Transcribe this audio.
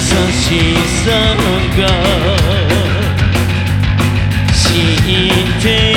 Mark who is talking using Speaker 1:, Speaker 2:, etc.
Speaker 1: しさが知って